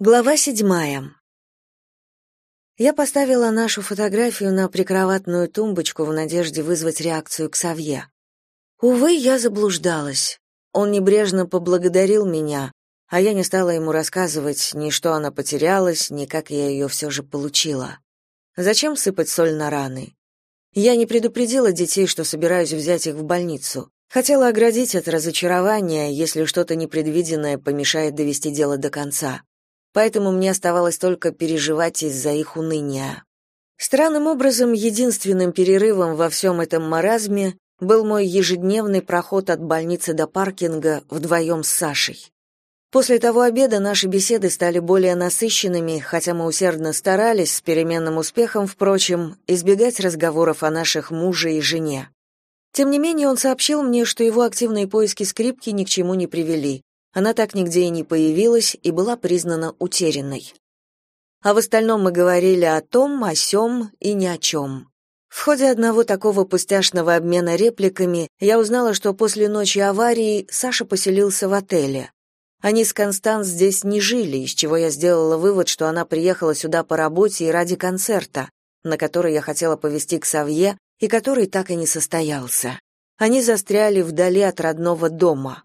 Глава седьмая. Я поставила нашу фотографию на прикроватную тумбочку в надежде вызвать реакцию к Савье. Увы, я заблуждалась. Он небрежно поблагодарил меня, а я не стала ему рассказывать ни что она потерялась, ни как я ее все же получила. Зачем сыпать соль на раны? Я не предупредила детей, что собираюсь взять их в больницу. Хотела оградить от разочарования, если что-то непредвиденное помешает довести дело до конца поэтому мне оставалось только переживать из-за их уныния. Странным образом, единственным перерывом во всем этом маразме был мой ежедневный проход от больницы до паркинга вдвоем с Сашей. После того обеда наши беседы стали более насыщенными, хотя мы усердно старались, с переменным успехом, впрочем, избегать разговоров о наших муже и жене. Тем не менее, он сообщил мне, что его активные поиски скрипки ни к чему не привели, она так нигде и не появилась и была признана утерянной. А в остальном мы говорили о том, о сём и ни о чем. В ходе одного такого пустяшного обмена репликами я узнала, что после ночи аварии Саша поселился в отеле. Они с Констанс здесь не жили, из чего я сделала вывод, что она приехала сюда по работе и ради концерта, на который я хотела повезти к Савье и который так и не состоялся. Они застряли вдали от родного дома.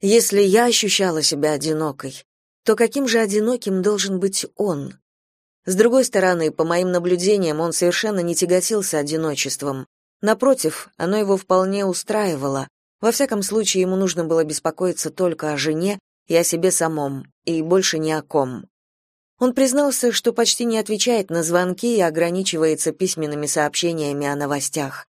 Если я ощущала себя одинокой, то каким же одиноким должен быть он? С другой стороны, по моим наблюдениям, он совершенно не тяготился одиночеством. Напротив, оно его вполне устраивало. Во всяком случае, ему нужно было беспокоиться только о жене и о себе самом, и больше ни о ком. Он признался, что почти не отвечает на звонки и ограничивается письменными сообщениями о новостях.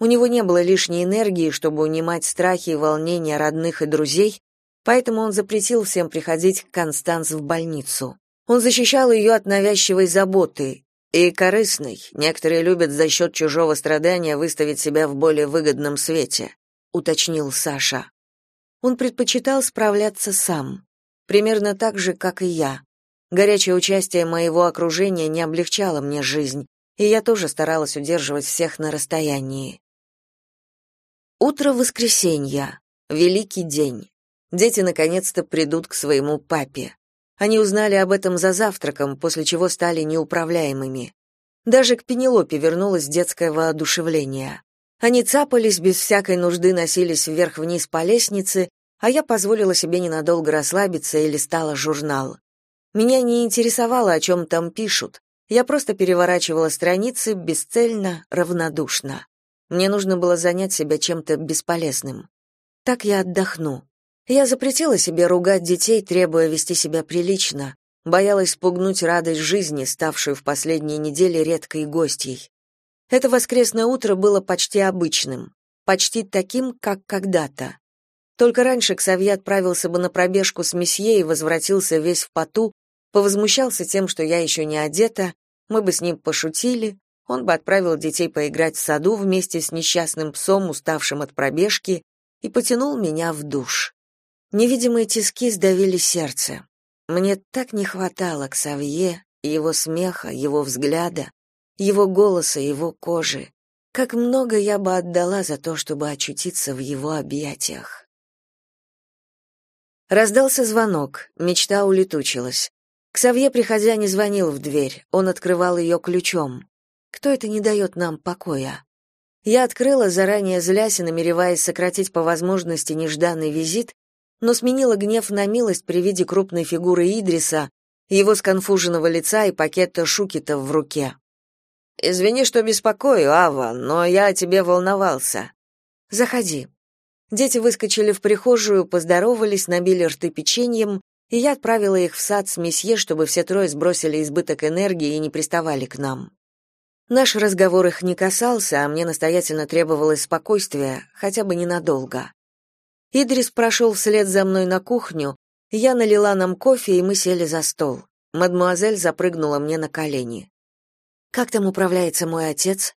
У него не было лишней энергии, чтобы унимать страхи и волнения родных и друзей, поэтому он запретил всем приходить к Констанс в больницу. Он защищал ее от навязчивой заботы и корыстной. Некоторые любят за счет чужого страдания выставить себя в более выгодном свете, уточнил Саша. Он предпочитал справляться сам, примерно так же, как и я. Горячее участие моего окружения не облегчало мне жизнь, и я тоже старалась удерживать всех на расстоянии. Утро воскресенья. Великий день. Дети наконец-то придут к своему папе. Они узнали об этом за завтраком, после чего стали неуправляемыми. Даже к Пенелопе вернулось детское воодушевление. Они цапались, без всякой нужды носились вверх-вниз по лестнице, а я позволила себе ненадолго расслабиться и листала журнал. Меня не интересовало, о чем там пишут. Я просто переворачивала страницы бесцельно, равнодушно. Мне нужно было занять себя чем-то бесполезным. Так я отдохну. Я запретила себе ругать детей, требуя вести себя прилично, боялась спугнуть радость жизни, ставшую в последние недели редкой гостьей. Это воскресное утро было почти обычным, почти таким, как когда-то. Только раньше Ксавье отправился бы на пробежку с месье и возвратился весь в поту, повозмущался тем, что я еще не одета, мы бы с ним пошутили, он бы отправил детей поиграть в саду вместе с несчастным псом, уставшим от пробежки, и потянул меня в душ. Невидимые тиски сдавили сердце. Мне так не хватало Ксавье, его смеха, его взгляда, его голоса, его кожи. Как много я бы отдала за то, чтобы очутиться в его объятиях. Раздался звонок, мечта улетучилась. Ксавье, приходя, не звонил в дверь, он открывал ее ключом. Кто это не дает нам покоя? Я открыла, заранее злясь и намереваясь сократить по возможности нежданный визит, но сменила гнев на милость при виде крупной фигуры Идриса, его сконфуженного лица и пакета шукита в руке. «Извини, что беспокою, Ава, но я о тебе волновался». «Заходи». Дети выскочили в прихожую, поздоровались, набили рты печеньем, и я отправила их в сад с месье, чтобы все трое сбросили избыток энергии и не приставали к нам. Наш разговор их не касался, а мне настоятельно требовалось спокойствия, хотя бы ненадолго. Идрис прошел вслед за мной на кухню, я налила нам кофе, и мы сели за стол. Мадмуазель запрыгнула мне на колени. «Как там управляется мой отец?»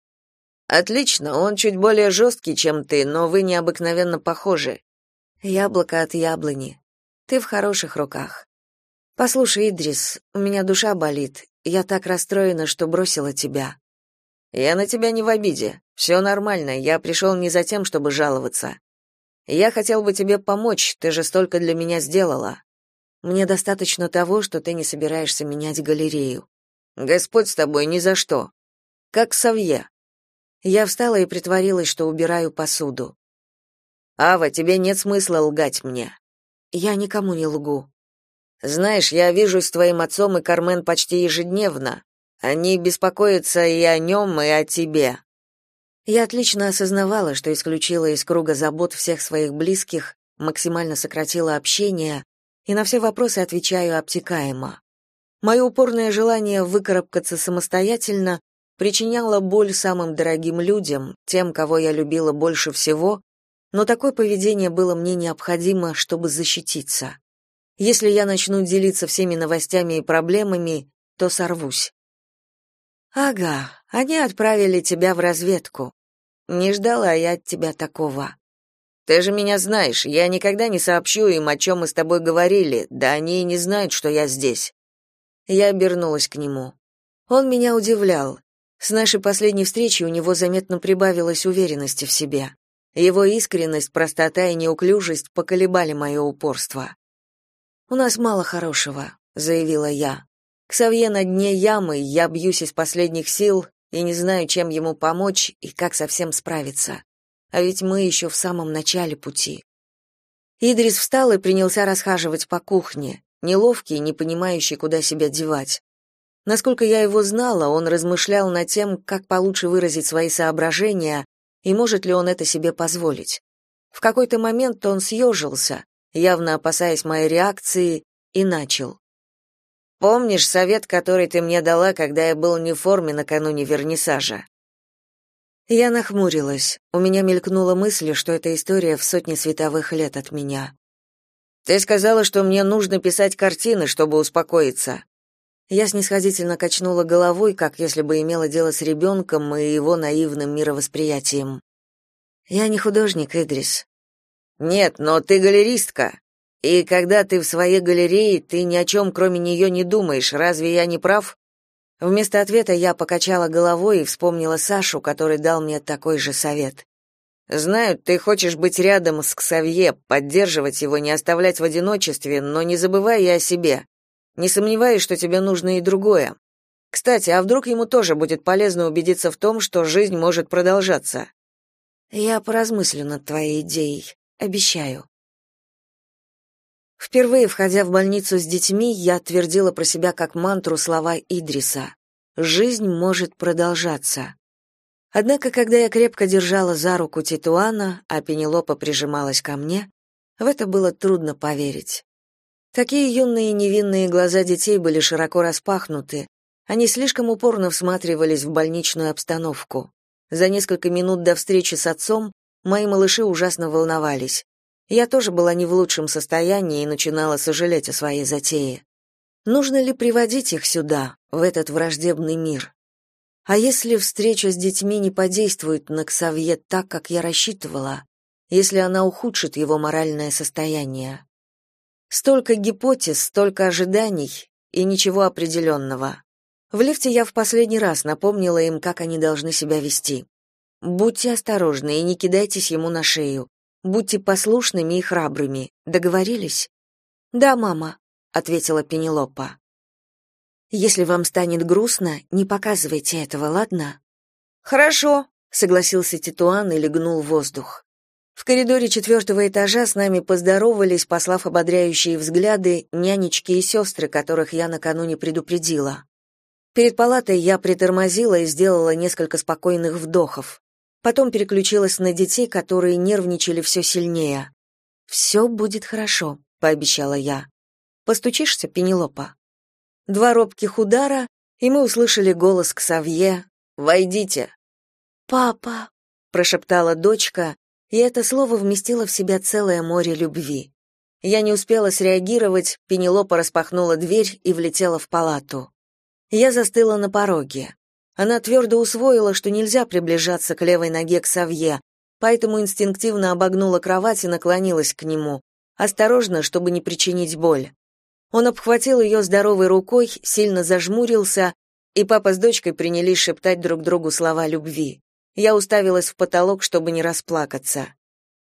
«Отлично, он чуть более жесткий, чем ты, но вы необыкновенно похожи». «Яблоко от яблони. Ты в хороших руках. Послушай, Идрис, у меня душа болит. Я так расстроена, что бросила тебя. Я на тебя не в обиде. Все нормально. Я пришел не за тем, чтобы жаловаться. Я хотел бы тебе помочь. Ты же столько для меня сделала. Мне достаточно того, что ты не собираешься менять галерею. Господь с тобой ни за что. Как Савье. Я встала и притворилась, что убираю посуду. Ава, тебе нет смысла лгать мне. Я никому не лгу. Знаешь, я вижусь с твоим отцом и Кармен почти ежедневно. Они беспокоятся и о нем, и о тебе. Я отлично осознавала, что исключила из круга забот всех своих близких, максимально сократила общение и на все вопросы отвечаю обтекаемо. Мое упорное желание выкарабкаться самостоятельно причиняло боль самым дорогим людям, тем, кого я любила больше всего, но такое поведение было мне необходимо, чтобы защититься. Если я начну делиться всеми новостями и проблемами, то сорвусь. Ага, они отправили тебя в разведку. Не ждала я от тебя такого. Ты же меня знаешь, я никогда не сообщу им, о чем мы с тобой говорили, да они и не знают, что я здесь. Я обернулась к нему. Он меня удивлял. С нашей последней встречи у него заметно прибавилось уверенности в себе. Его искренность, простота и неуклюжесть поколебали мое упорство. «У нас мало хорошего», — заявила я. «Ксавье на дне ямы, я бьюсь из последних сил и не знаю, чем ему помочь и как со всем справиться. А ведь мы еще в самом начале пути». Идрис встал и принялся расхаживать по кухне, неловкий, не понимающий, куда себя девать. Насколько я его знала, он размышлял над тем, как получше выразить свои соображения и может ли он это себе позволить. В какой-то момент он съежился, явно опасаясь моей реакции, и начал. «Помнишь совет, который ты мне дала, когда я был не в форме накануне вернисажа?» Я нахмурилась. У меня мелькнула мысль, что эта история в сотни световых лет от меня. «Ты сказала, что мне нужно писать картины, чтобы успокоиться». Я снисходительно качнула головой, как если бы имела дело с ребенком и его наивным мировосприятием. Я не художник, Идрис. Нет, но ты галеристка. И когда ты в своей галерее, ты ни о чем, кроме нее, не думаешь. Разве я не прав? Вместо ответа я покачала головой и вспомнила Сашу, который дал мне такой же совет. Знаю, ты хочешь быть рядом с Ксавье, поддерживать его, не оставлять в одиночестве, но не забывай и о себе. Не сомневаюсь, что тебе нужно и другое. Кстати, а вдруг ему тоже будет полезно убедиться в том, что жизнь может продолжаться? Я поразмыслю над твоей идеей, обещаю. Впервые входя в больницу с детьми, я твердила про себя как мантру слова Идриса. Жизнь может продолжаться. Однако, когда я крепко держала за руку Титуана, а Пенелопа прижималась ко мне, в это было трудно поверить. Такие юные невинные глаза детей были широко распахнуты. Они слишком упорно всматривались в больничную обстановку. За несколько минут до встречи с отцом мои малыши ужасно волновались. Я тоже была не в лучшем состоянии и начинала сожалеть о своей затее. Нужно ли приводить их сюда, в этот враждебный мир? А если встреча с детьми не подействует на Ксавье так, как я рассчитывала, если она ухудшит его моральное состояние? Столько гипотез, столько ожиданий и ничего определенного. В лифте я в последний раз напомнила им, как они должны себя вести. Будьте осторожны и не кидайтесь ему на шею. Будьте послушными и храбрыми. Договорились? Да, мама, ответила Пенелопа. Если вам станет грустно, не показывайте этого, ладно? Хорошо, согласился Титуан и легнул воздух. В коридоре четвертого этажа с нами поздоровались, послав ободряющие взгляды нянечки и сестры, которых я накануне предупредила. Перед палатой я притормозила и сделала несколько спокойных вдохов. Потом переключилась на детей, которые нервничали все сильнее. «Все будет хорошо», — пообещала я. «Постучишься, Пенелопа?» Два робких удара, и мы услышали голос Ксавье «Войдите». «Папа», — прошептала дочка, и это слово вместило в себя целое море любви. Я не успела среагировать, Пенелопа распахнула дверь и влетела в палату. Я застыла на пороге. Она твердо усвоила, что нельзя приближаться к левой ноге к Савье, поэтому инстинктивно обогнула кровать и наклонилась к нему, осторожно, чтобы не причинить боль. Он обхватил ее здоровой рукой, сильно зажмурился, и папа с дочкой принялись шептать друг другу слова любви. Я уставилась в потолок, чтобы не расплакаться.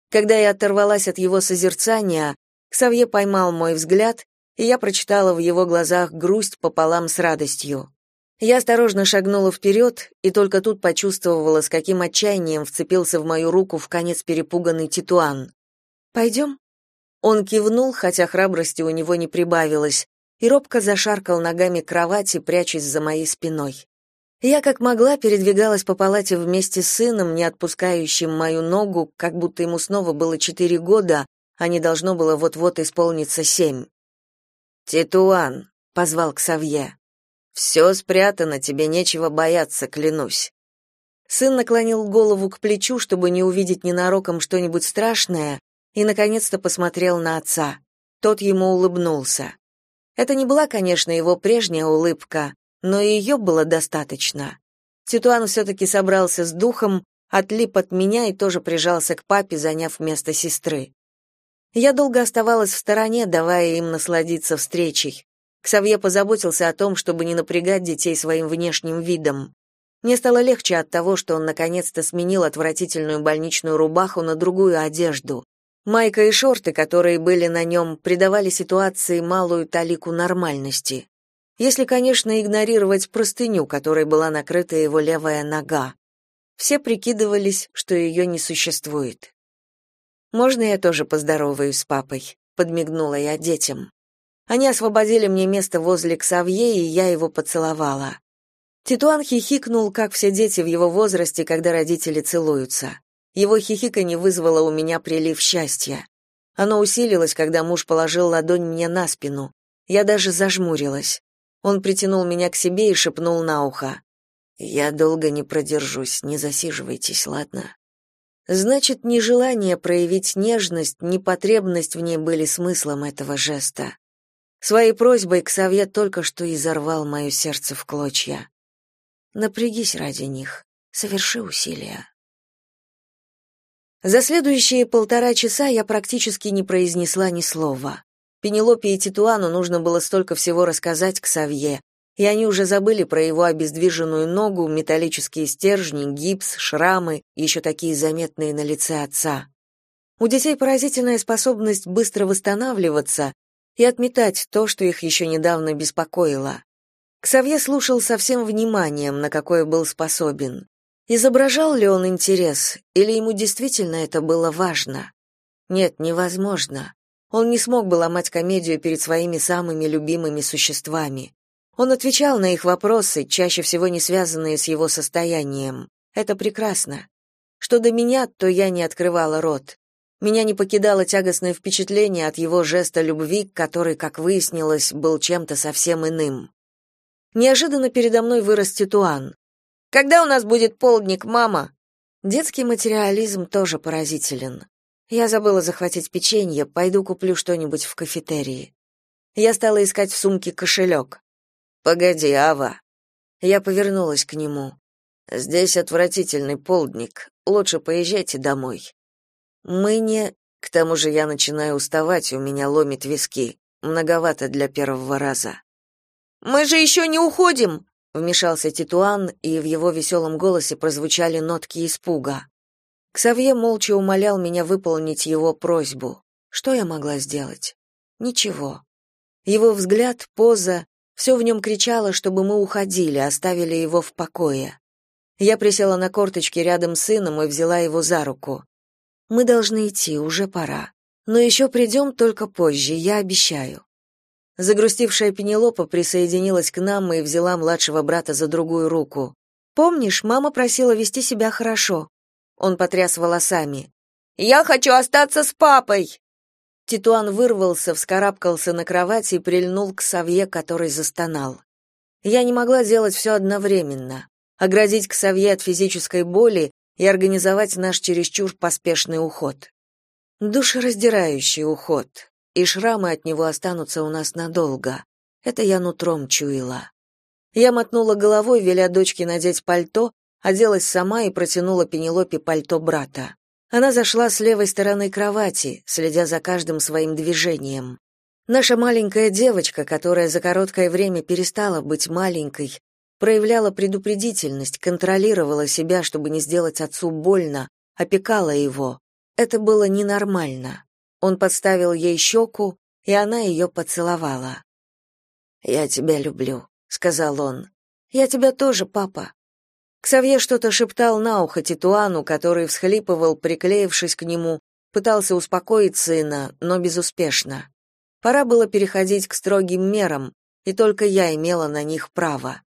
Когда я оторвалась от его созерцания, Ксавье поймал мой взгляд и я прочитала в его глазах грусть пополам с радостью. Я осторожно шагнула вперед и только тут почувствовала, с каким отчаянием вцепился в мою руку в конец перепуганный Титуан. «Пойдем?» Он кивнул, хотя храбрости у него не прибавилось, и робко зашаркал ногами к кровати, прячась за моей спиной. Я как могла передвигалась по палате вместе с сыном, не отпускающим мою ногу, как будто ему снова было четыре года, а не должно было вот-вот исполниться семь. «Титуан», — позвал Ксавье, все спрятано, тебе нечего бояться, клянусь. Сын наклонил голову к плечу, чтобы не увидеть ненароком что-нибудь страшное, и наконец-то посмотрел на отца. Тот ему улыбнулся. Это не была, конечно, его прежняя улыбка, но и ее было достаточно. Титуан все-таки собрался с духом, отлип от меня и тоже прижался к папе, заняв место сестры. Я долго оставалась в стороне, давая им насладиться встречей. Ксавье позаботился о том, чтобы не напрягать детей своим внешним видом. Мне стало легче от того, что он наконец-то сменил отвратительную больничную рубаху на другую одежду. Майка и шорты, которые были на нем, придавали ситуации малую талику нормальности. Если, конечно, игнорировать простыню, которой была накрыта его левая нога. Все прикидывались, что ее не существует. «Можно я тоже поздороваюсь с папой?» — подмигнула я детям. Они освободили мне место возле Ксавье, и я его поцеловала. Титуан хихикнул, как все дети в его возрасте, когда родители целуются. Его хихиканье вызвало у меня прилив счастья. Оно усилилось, когда муж положил ладонь мне на спину. Я даже зажмурилась. Он притянул меня к себе и шепнул на ухо. «Я долго не продержусь, не засиживайтесь, ладно?» Значит, ни желание проявить нежность, ни потребность в ней были смыслом этого жеста. Своей просьбой Ксавье только что изорвал мое сердце в клочья. Напрягись ради них, соверши усилия. За следующие полтора часа я практически не произнесла ни слова. Пенелопе и Титуану нужно было столько всего рассказать к Савье, и они уже забыли про его обездвиженную ногу, металлические стержни, гипс, шрамы, еще такие заметные на лице отца. У детей поразительная способность быстро восстанавливаться, и отметать то, что их еще недавно беспокоило. Ксавье слушал со всем вниманием, на какое был способен. Изображал ли он интерес, или ему действительно это было важно? Нет, невозможно. Он не смог бы ломать комедию перед своими самыми любимыми существами. Он отвечал на их вопросы, чаще всего не связанные с его состоянием. Это прекрасно. Что до меня, то я не открывала рот. Меня не покидало тягостное впечатление от его жеста любви, который, как выяснилось, был чем-то совсем иным. Неожиданно передо мной вырос Титуан. «Когда у нас будет полдник, мама?» Детский материализм тоже поразителен. Я забыла захватить печенье, пойду куплю что-нибудь в кафетерии. Я стала искать в сумке кошелек. «Погоди, Ава». Я повернулась к нему. «Здесь отвратительный полдник. Лучше поезжайте домой. Мы не... К тому же я начинаю уставать, у меня ломит виски. Многовато для первого раза. Мы же еще не уходим, вмешался Титуан, и в его веселом голосе прозвучали нотки испуга. Ксавье молча умолял меня выполнить его просьбу. Что я могла сделать? Ничего. Его взгляд, поза, все в нем кричало, чтобы мы уходили, оставили его в покое. Я присела на корточки рядом с сыном и взяла его за руку. Мы должны идти, уже пора. Но еще придем только позже, я обещаю. Загрустившая Пенелопа присоединилась к нам и взяла младшего брата за другую руку. Помнишь, мама просила вести себя хорошо. Он потряс волосами. Я хочу остаться с папой. Титуан вырвался, вскарабкался на кровать и прильнул к Савье, который застонал. Я не могла сделать все одновременно. Оградить Ксавье от физической боли и организовать наш чересчур поспешный уход. Душераздирающий уход, и шрамы от него останутся у нас надолго. Это я нутром чуяла. Я мотнула головой, веля дочке надеть пальто, оделась сама и протянула Пенелопе пальто брата. Она зашла с левой стороны кровати, следя за каждым своим движением. Наша маленькая девочка, которая за короткое время перестала быть маленькой, проявляла предупредительность, контролировала себя, чтобы не сделать отцу больно, опекала его. Это было ненормально. Он подставил ей щеку, и она ее поцеловала. «Я тебя люблю», — сказал он. «Я тебя тоже, папа». Ксавье что-то шептал на ухо Титуану, который всхлипывал, приклеившись к нему, пытался успокоить сына, но безуспешно. Пора было переходить к строгим мерам, и только я имела на них право.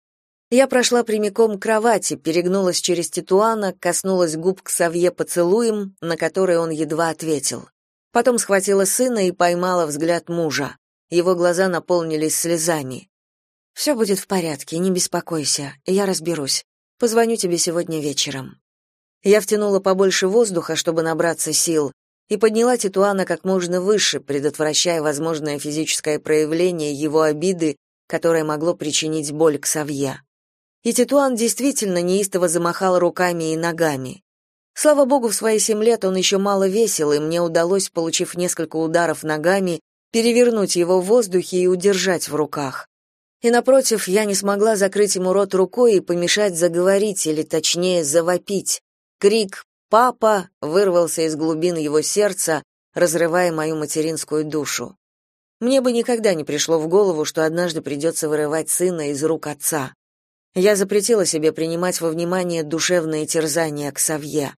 Я прошла прямиком к кровати, перегнулась через Титуана, коснулась губ к Савье поцелуем, на который он едва ответил. Потом схватила сына и поймала взгляд мужа. Его глаза наполнились слезами. «Все будет в порядке, не беспокойся, я разберусь. Позвоню тебе сегодня вечером». Я втянула побольше воздуха, чтобы набраться сил, и подняла Титуана как можно выше, предотвращая возможное физическое проявление его обиды, которое могло причинить боль к Савье. И Титуан действительно неистово замахал руками и ногами. Слава богу, в свои семь лет он еще мало весил, и мне удалось, получив несколько ударов ногами, перевернуть его в воздухе и удержать в руках. И напротив, я не смогла закрыть ему рот рукой и помешать заговорить, или точнее, завопить. Крик «Папа!» вырвался из глубин его сердца, разрывая мою материнскую душу. Мне бы никогда не пришло в голову, что однажды придется вырывать сына из рук отца. Я запретила себе принимать во внимание душевные терзания к Савье.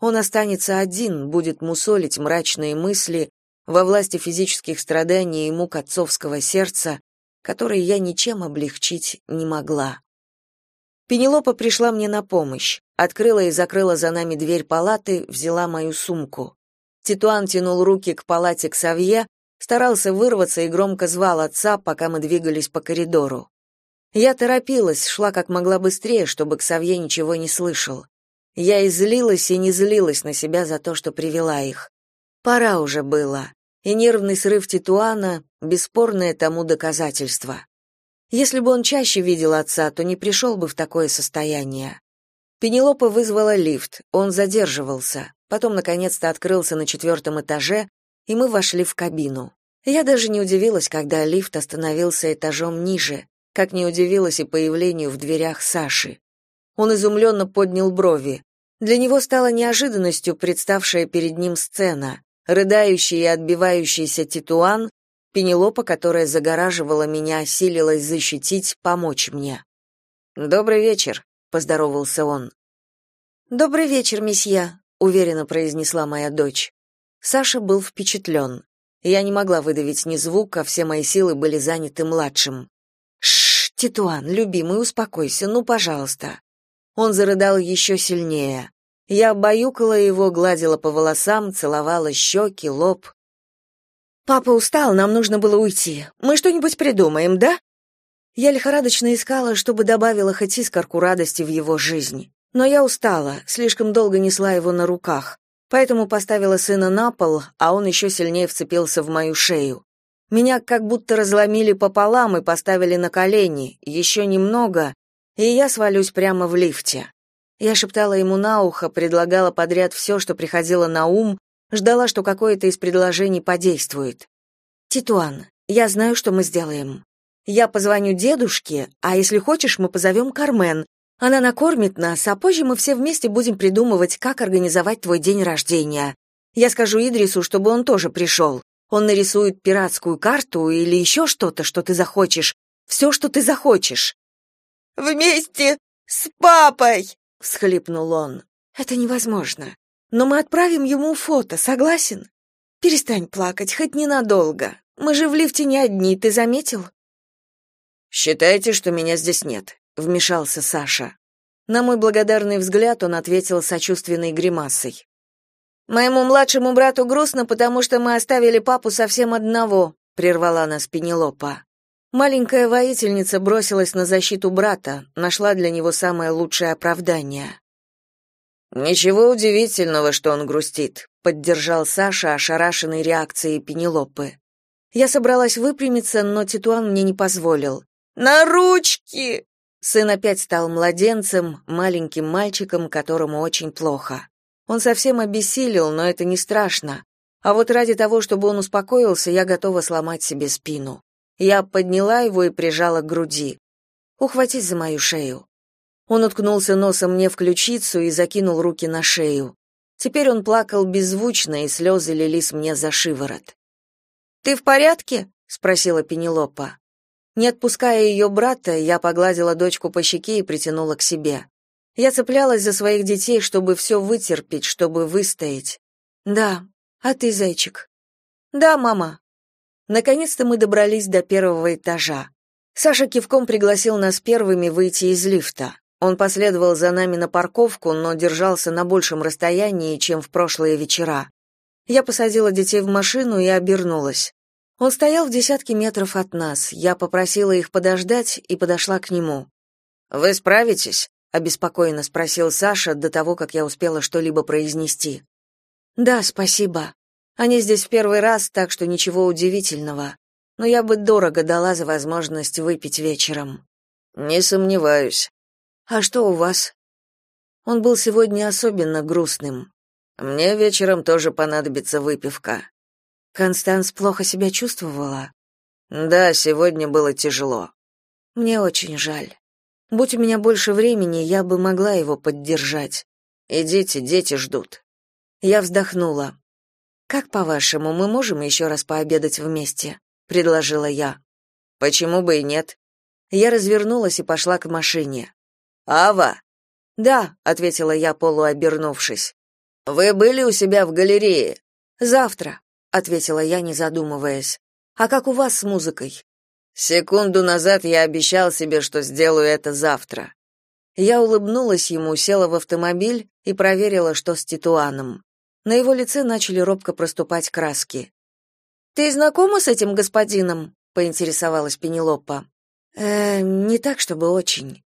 Он останется один, будет мусолить мрачные мысли во власти физических страданий и мук отцовского сердца, которые я ничем облегчить не могла. Пенелопа пришла мне на помощь, открыла и закрыла за нами дверь палаты, взяла мою сумку. Титуан тянул руки к палате к Савье, старался вырваться и громко звал отца, пока мы двигались по коридору. Я торопилась, шла как могла быстрее, чтобы Ксавье ничего не слышал. Я и злилась, и не злилась на себя за то, что привела их. Пора уже было, и нервный срыв Титуана — бесспорное тому доказательство. Если бы он чаще видел отца, то не пришел бы в такое состояние. Пенелопа вызвала лифт, он задерживался, потом наконец-то открылся на четвертом этаже, и мы вошли в кабину. Я даже не удивилась, когда лифт остановился этажом ниже, как не удивилась и появлению в дверях Саши. Он изумленно поднял брови. Для него стало неожиданностью представшая перед ним сцена, рыдающий и отбивающийся Титуан, Пенелопа, которая загораживала меня, силилась защитить, помочь мне. «Добрый вечер», — поздоровался он. «Добрый вечер, месье», — уверенно произнесла моя дочь. Саша был впечатлен. Я не могла выдавить ни звука, все мои силы были заняты младшим. «Шш, Титуан, любимый, успокойся, ну, пожалуйста». Он зарыдал еще сильнее. Я баюкала его, гладила по волосам, целовала щеки, лоб. «Папа устал, нам нужно было уйти. Мы что-нибудь придумаем, да?» Я лихорадочно искала, чтобы добавила хоть искорку радости в его жизнь. Но я устала, слишком долго несла его на руках, поэтому поставила сына на пол, а он еще сильнее вцепился в мою шею. Меня как будто разломили пополам и поставили на колени, еще немного, и я свалюсь прямо в лифте. Я шептала ему на ухо, предлагала подряд все, что приходило на ум, ждала, что какое-то из предложений подействует. «Титуан, я знаю, что мы сделаем. Я позвоню дедушке, а если хочешь, мы позовем Кармен. Она накормит нас, а позже мы все вместе будем придумывать, как организовать твой день рождения. Я скажу Идрису, чтобы он тоже пришел. Он нарисует пиратскую карту или еще что-то, что ты захочешь. Все, что ты захочешь. Вместе с папой, всхлипнул он. Это невозможно. Но мы отправим ему фото, согласен? Перестань плакать, хоть ненадолго. Мы же в лифте не одни, ты заметил? Считайте, что меня здесь нет, вмешался Саша. На мой благодарный взгляд он ответил сочувственной гримасой. Моему младшему брату грустно, потому что мы оставили папу совсем одного, прервала нас Пенелопа. Маленькая воительница бросилась на защиту брата, нашла для него самое лучшее оправдание. Ничего удивительного, что он грустит, поддержал Саша, ошарашенный реакцией Пенелопы. Я собралась выпрямиться, но Титуан мне не позволил. На ручки! Сын опять стал младенцем, маленьким мальчиком, которому очень плохо. Он совсем обессилел, но это не страшно. А вот ради того, чтобы он успокоился, я готова сломать себе спину. Я подняла его и прижала к груди. «Ухватись за мою шею». Он уткнулся носом мне в ключицу и закинул руки на шею. Теперь он плакал беззвучно, и слезы лились мне за шиворот. Ты в порядке? спросила Пенелопа. Не отпуская ее брата, я погладила дочку по щеке и притянула к себе. Я цеплялась за своих детей, чтобы все вытерпеть, чтобы выстоять. Да. А ты, зайчик? Да, мама. Наконец-то мы добрались до первого этажа. Саша кивком пригласил нас первыми выйти из лифта. Он последовал за нами на парковку, но держался на большем расстоянии, чем в прошлые вечера. Я посадила детей в машину и обернулась. Он стоял в десятке метров от нас. Я попросила их подождать и подошла к нему. «Вы справитесь?» — обеспокоенно спросил Саша до того, как я успела что-либо произнести. «Да, спасибо. Они здесь в первый раз, так что ничего удивительного. Но я бы дорого дала за возможность выпить вечером». «Не сомневаюсь». «А что у вас?» Он был сегодня особенно грустным. «Мне вечером тоже понадобится выпивка». Констанс плохо себя чувствовала? Да, сегодня было тяжело. Мне очень жаль. Будь у меня больше времени, я бы могла его поддержать. Идите, дети ждут. Я вздохнула. Как по-вашему, мы можем еще раз пообедать вместе, предложила я. Почему бы и нет? Я развернулась и пошла к машине. Ава. Да, ответила я, полуобернувшись. Вы были у себя в галерее? Завтра ответила я, не задумываясь. А как у вас с музыкой? Секунду назад я обещал себе, что сделаю это завтра. Я улыбнулась ему, села в автомобиль и проверила, что с Титуаном. На его лице начали робко проступать краски. Ты знакома с этим господином? поинтересовалась Пенелопа. Э, не так, чтобы очень.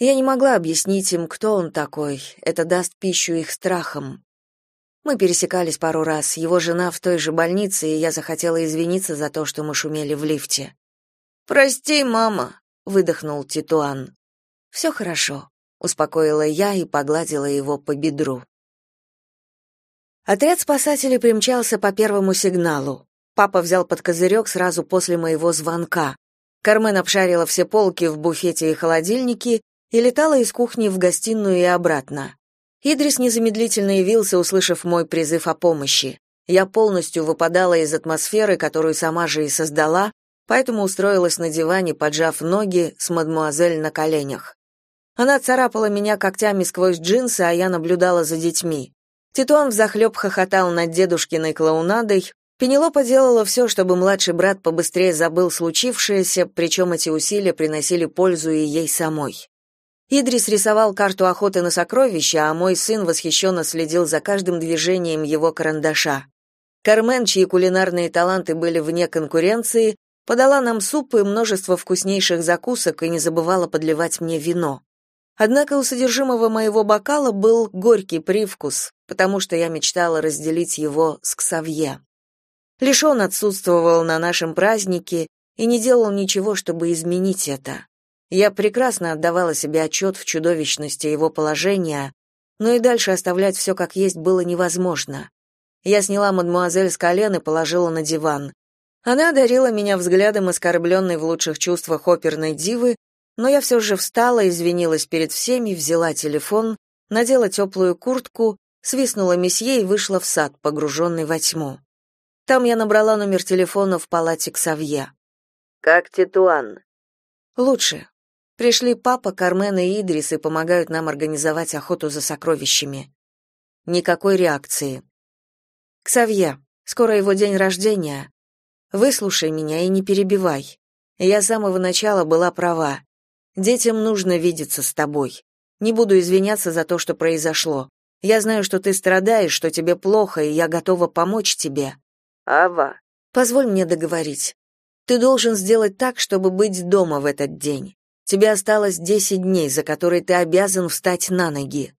Я не могла объяснить им, кто он такой. Это даст пищу их страхам. Мы пересекались пару раз, его жена в той же больнице, и я захотела извиниться за то, что мы шумели в лифте. «Прости, мама», — выдохнул Титуан. «Все хорошо», — успокоила я и погладила его по бедру. Отряд спасателей примчался по первому сигналу. Папа взял под козырек сразу после моего звонка. Кармен обшарила все полки в буфете и холодильнике и летала из кухни в гостиную и обратно. Идрис незамедлительно явился, услышав мой призыв о помощи. Я полностью выпадала из атмосферы, которую сама же и создала, поэтому устроилась на диване, поджав ноги с мадмуазель на коленях. Она царапала меня когтями сквозь джинсы, а я наблюдала за детьми. Титуан взахлеб хохотал над дедушкиной клоунадой, Пенелопа делала все, чтобы младший брат побыстрее забыл случившееся, причем эти усилия приносили пользу и ей самой. Идрис рисовал карту охоты на сокровища, а мой сын восхищенно следил за каждым движением его карандаша. Кармен, чьи кулинарные таланты были вне конкуренции, подала нам суп и множество вкуснейших закусок и не забывала подливать мне вино. Однако у содержимого моего бокала был горький привкус, потому что я мечтала разделить его с Ксавье. Лишь он отсутствовал на нашем празднике и не делал ничего, чтобы изменить это. Я прекрасно отдавала себе отчет в чудовищности его положения, но и дальше оставлять все как есть было невозможно. Я сняла мадмуазель с колен и положила на диван. Она одарила меня взглядом оскорбленной в лучших чувствах оперной дивы, но я все же встала, извинилась перед всеми, взяла телефон, надела теплую куртку, свистнула месье и вышла в сад, погруженный во тьму. Там я набрала номер телефона в палате Ксавье. «Как Титуан?» «Лучше. Пришли папа, Кармен и Идрис и помогают нам организовать охоту за сокровищами. Никакой реакции. Ксавье, скоро его день рождения. Выслушай меня и не перебивай. Я с самого начала была права. Детям нужно видеться с тобой. Не буду извиняться за то, что произошло. Я знаю, что ты страдаешь, что тебе плохо, и я готова помочь тебе. Ава, позволь мне договорить. Ты должен сделать так, чтобы быть дома в этот день. Тебе осталось десять дней, за которые ты обязан встать на ноги.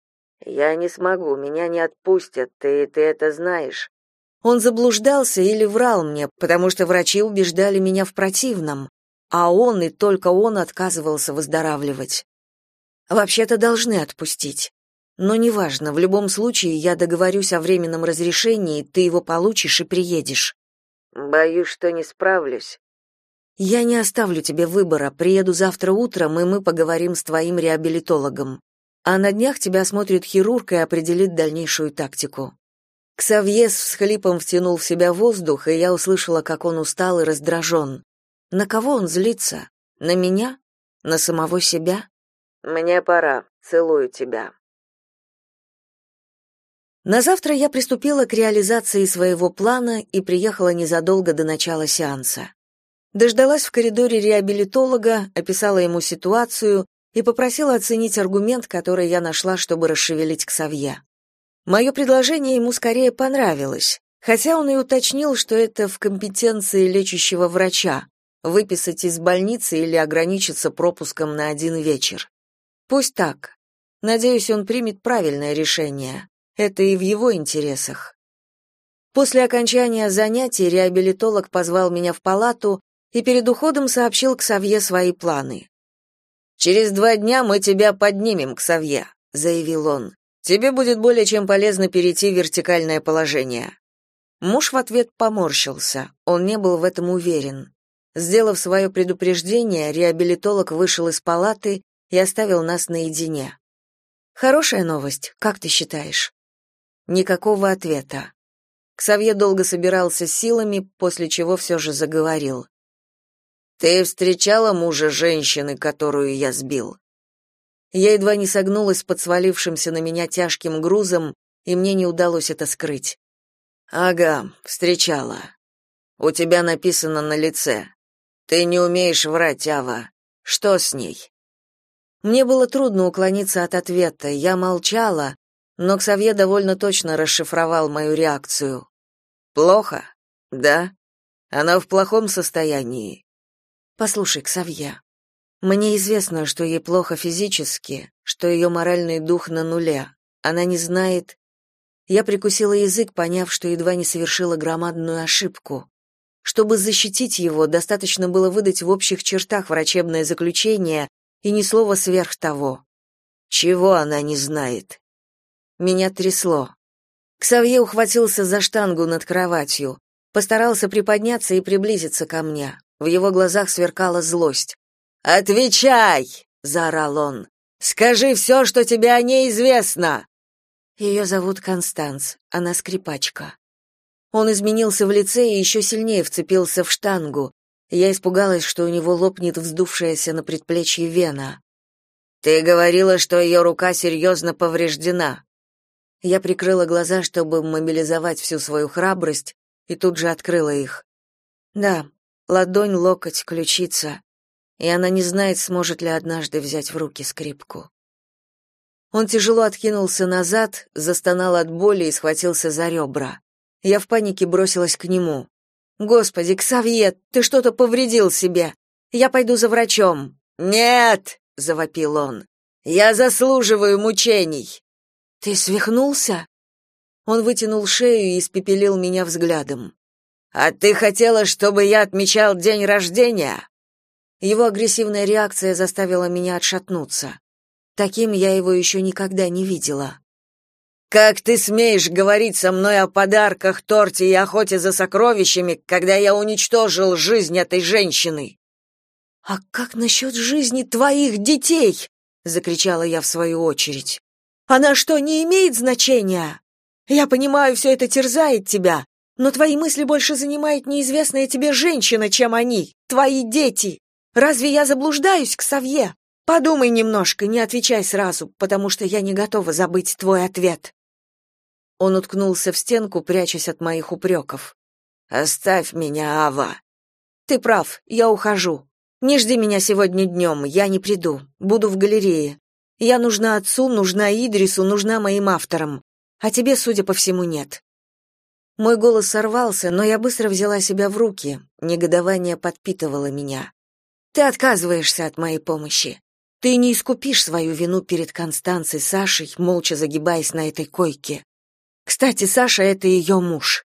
Я не смогу, меня не отпустят, ты ты это знаешь. Он заблуждался или врал мне, потому что врачи убеждали меня в противном, а он и только он отказывался выздоравливать. Вообще-то должны отпустить. Но неважно, в любом случае я договорюсь о временном разрешении, ты его получишь и приедешь. Боюсь, что не справлюсь. Я не оставлю тебе выбора. Приеду завтра утром, и мы поговорим с твоим реабилитологом. А на днях тебя осмотрит хирург и определит дальнейшую тактику. Ксавье с всхлипом втянул в себя воздух, и я услышала, как он устал и раздражен. На кого он злится? На меня? На самого себя? Мне пора. Целую тебя. На завтра я приступила к реализации своего плана и приехала незадолго до начала сеанса. Дождалась в коридоре реабилитолога, описала ему ситуацию и попросила оценить аргумент, который я нашла, чтобы расшевелить Ксавье. Мое предложение ему скорее понравилось, хотя он и уточнил, что это в компетенции лечащего врача выписать из больницы или ограничиться пропуском на один вечер. Пусть так. Надеюсь, он примет правильное решение. Это и в его интересах. После окончания занятий реабилитолог позвал меня в палату и перед уходом сообщил Ксавье свои планы. «Через два дня мы тебя поднимем, Ксавье», — заявил он. «Тебе будет более чем полезно перейти в вертикальное положение». Муж в ответ поморщился, он не был в этом уверен. Сделав свое предупреждение, реабилитолог вышел из палаты и оставил нас наедине. «Хорошая новость, как ты считаешь?» Никакого ответа. Ксавье долго собирался силами, после чего все же заговорил. «Ты встречала мужа женщины, которую я сбил?» Я едва не согнулась под свалившимся на меня тяжким грузом, и мне не удалось это скрыть. «Ага, встречала. У тебя написано на лице. Ты не умеешь врать, Ава. Что с ней?» Мне было трудно уклониться от ответа. Я молчала, но Ксавье довольно точно расшифровал мою реакцию. Плохо? Да. Она в плохом состоянии. Послушай, Ксавье, мне известно, что ей плохо физически, что ее моральный дух на нуле. Она не знает. Я прикусила язык, поняв, что едва не совершила громадную ошибку. Чтобы защитить его, достаточно было выдать в общих чертах врачебное заключение и ни слова сверх того. Чего она не знает? Меня трясло. Ксавье ухватился за штангу над кроватью, постарался приподняться и приблизиться ко мне. В его глазах сверкала злость. «Отвечай!» — заорал он. «Скажи все, что тебе о ней известно!» Ее зовут Констанс, она скрипачка. Он изменился в лице и еще сильнее вцепился в штангу. Я испугалась, что у него лопнет вздувшаяся на предплечье вена. «Ты говорила, что ее рука серьезно повреждена. Я прикрыла глаза, чтобы мобилизовать всю свою храбрость, и тут же открыла их. Да, ладонь, локоть, ключица. И она не знает, сможет ли однажды взять в руки скрипку. Он тяжело откинулся назад, застонал от боли и схватился за ребра. Я в панике бросилась к нему. «Господи, Ксавье, ты что-то повредил себе! Я пойду за врачом!» «Нет!» — завопил он. «Я заслуживаю мучений!» Ты свихнулся? Он вытянул шею и испепелил меня взглядом. А ты хотела, чтобы я отмечал день рождения? Его агрессивная реакция заставила меня отшатнуться. Таким я его еще никогда не видела. Как ты смеешь говорить со мной о подарках, торте и охоте за сокровищами, когда я уничтожил жизнь этой женщины? А как насчет жизни твоих детей? закричала я в свою очередь. Она что, не имеет значения? Я понимаю, все это терзает тебя, но твои мысли больше занимает неизвестная тебе женщина, чем они, твои дети. Разве я заблуждаюсь, Ксавье? Подумай немножко, не отвечай сразу, потому что я не готова забыть твой ответ. Он уткнулся в стенку, прячась от моих упреков. Оставь меня, Ава. Ты прав, я ухожу. Не жди меня сегодня днем, я не приду. Буду в галерее. Я нужна отцу, нужна Идрису, нужна моим авторам. А тебе, судя по всему, нет. Мой голос сорвался, но я быстро взяла себя в руки. Негодование подпитывало меня. Ты отказываешься от моей помощи. Ты не искупишь свою вину перед Констанцией Сашей, молча загибаясь на этой койке. Кстати, Саша — это ее муж.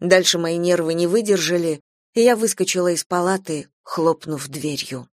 Дальше мои нервы не выдержали, и я выскочила из палаты, хлопнув дверью.